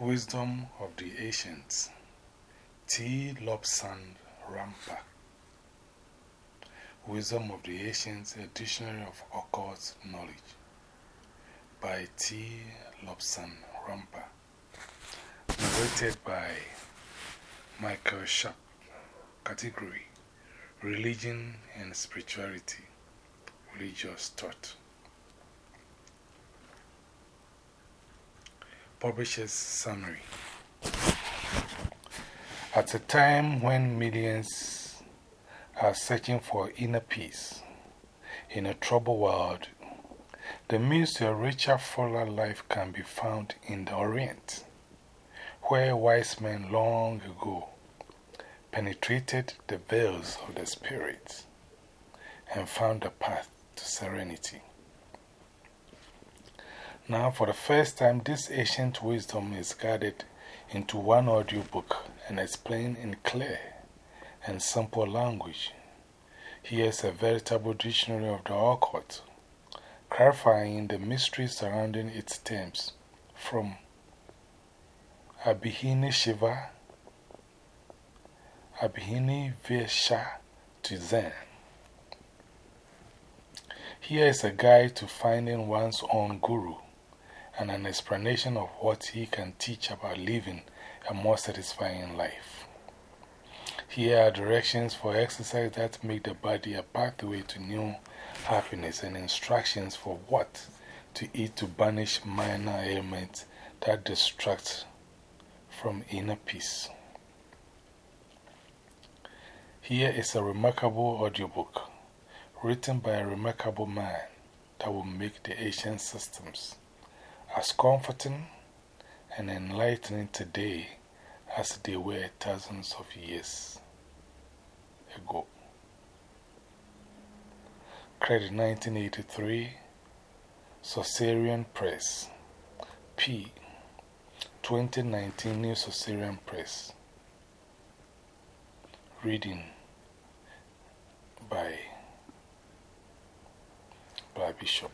Wisdom of the Ancients T. Lobsang Rampa Wisdom of the Ancients, a Dictionary of Occult Knowledge by T. Lobsang Rampa Narrated by Michael Sharp Category Religion and Spirituality Religious Thought Publisher's Summary At a time when millions are searching for inner peace in a troubled world, the means to a richer, fuller life can be found in the Orient, where wise men long ago penetrated the veils of the spirit and found a path to serenity. Now, for the first time, this ancient wisdom is gathered into one audiobook and explained in clear and simple language. Here's a veritable dictionary of the occult, clarifying the mystery surrounding its terms from Abhini Shiva, Abhini Vesha to Zen. Here is a guide to finding one's own guru and an explanation of what he can teach about living a more satisfying life. Here are directions for exercise that make the body a pathway to new happiness and instructions for what to eat to banish minor ailments that distract from inner peace. Here is a remarkable audiobook written by a remarkable man that will make the ancient systems as comforting and enlightening today as they were thousands of years ago. Credit 1983, Sorcerian Press, P. 2019 New Sorcerian Press. Reading by, by Bishop.